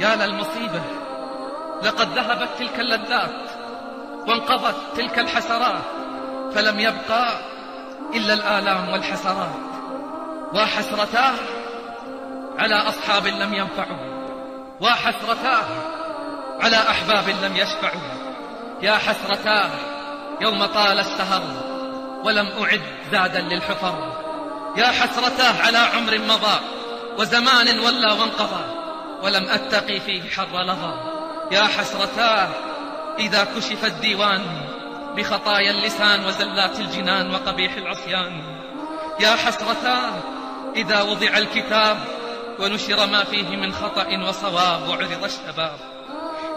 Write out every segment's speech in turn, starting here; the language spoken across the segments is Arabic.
يا للمصيبة لقد ذهبت تلك اللذات وانقضت تلك الحسرات فلم يبقى إلا الآلام والحسرات وحسرتاه على أصحاب لم ينفعوا وحسرتاه على أحباب لم يشفعوا يا حسرتاه يوم طال السهر ولم أعد زادا للحفر. يا حسرتاه على عمر مضى وزمان ولى وانقضى. ولم أتقي فيه حر لظى. يا حسرتاه إذا كشف الديوان بخطايا اللسان وزلات الجنان وقبيح العصيان. يا حسرتاه إذا وضع الكتاب ونشر ما فيه من خطأ وصواب وعرض الشباب.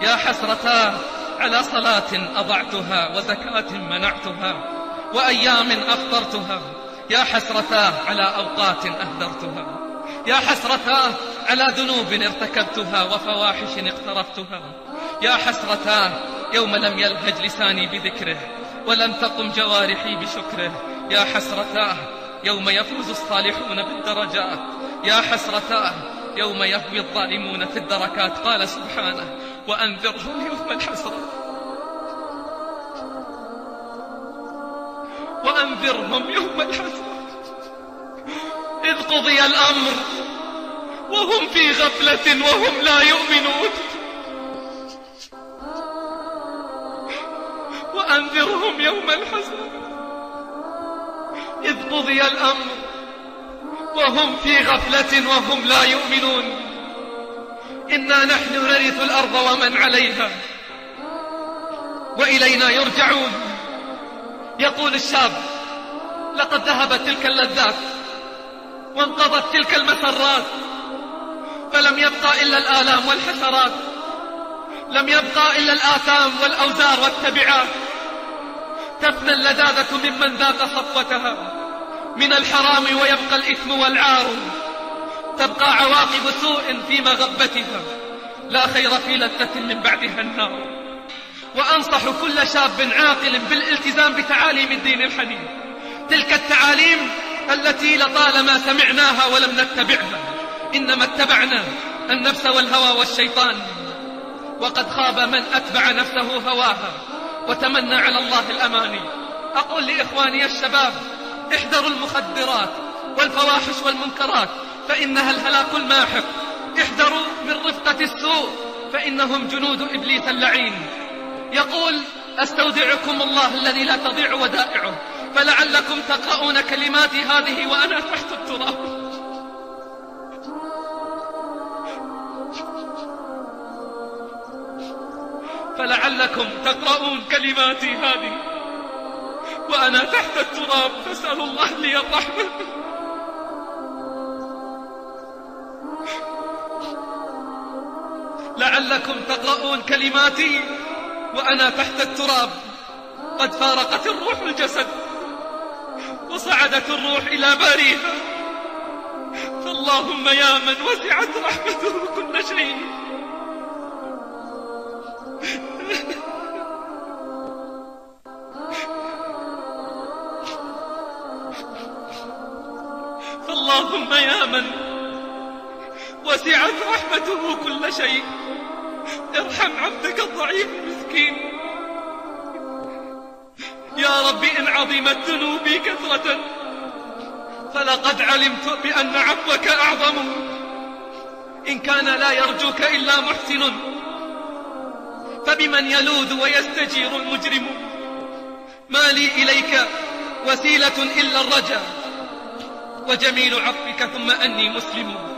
يا حسرتاه على صلاة أضعتها وزكاة منعتها وأيام أفطرتها. يا حسرتاه على أوقات أهدرتها. يا حسرتاه على ذنوب ارتكبتها وفواحش اقترفتها. يا حسرتاه يوم لم يلهج لساني بذكره ولم تقم جوارحي بشكره. يا حسرتاه يوم يفوز الصالحون بالدرجات. يا حسرتاه يوم يهوي الظالمون في الدركات. قال سبحانه وأنذرهم يوم الحسرة. وأنذرهم يوم الحسرة. قضي الأمر. وهم في غفلة وهم لا يؤمنون. وأنذرهم يوم الحسرة إذ قضي الأمر. وهم في غفلة وهم لا يؤمنون. إنا نحن نرث الأرض ومن عليها. وإلينا يرجعون. يقول الشاب لقد ذهبت تلك اللذات. وانقضت تلك المسرات فلم يبقى إلا الآلام والحسرات لم يبقى إلا الآثام والأوزار والتبعات. تفنى اللذاذة ممن ذاق صفوتها من الحرام ويبقى الإثم والعار. تبقى عواقب سوء في مغبتها لا خير في لذة من بعدها النار. وأنصح كل شاب عاقل بالالتزام بتعاليم الدين الحنيف. تلك التعاليم التي لطالما سمعناها ولم نتبعها. إنما اتبعنا النفس والهوى والشيطان. وقد خاب من أتبع نفسه هواها وتمنى على الله الأماني. أقول لإخواني الشباب احذروا المخدرات والفواحش والمنكرات فإنها الهلاك الماحق. احذروا من رفقة السوء فإنهم جنود إبليس اللعين. يقول أستودعكم الله الذي لا تضيع ودائعه. فلعلكم تقرؤون كلماتي هذه وأنا تحت التراب. فلعلكم تقرؤون كلماتي هذه وأنا تحت التراب. فاسأل الله لي الرحمة. لعلكم تقرؤون كلماتي وأنا تحت التراب. قد فارقت الروح الجسد. وصعدت الروح إلى باريها فاللهم يا من وسعت رحمته كل شيء. فاللهم يا من وسعت رحمته كل شيء. ارحم عبدك الضعيف المسكين. رب إن عظمت ذنوبي كثرة فلقد علمت بأن عفوك أعظم. إن كان لا يرجوك إلا محسن فبمن يلوذ ويستجير المجرم؟ ما لي إليك وسيلة إلا الرجا وجميل عفوك ثم أني مسلم.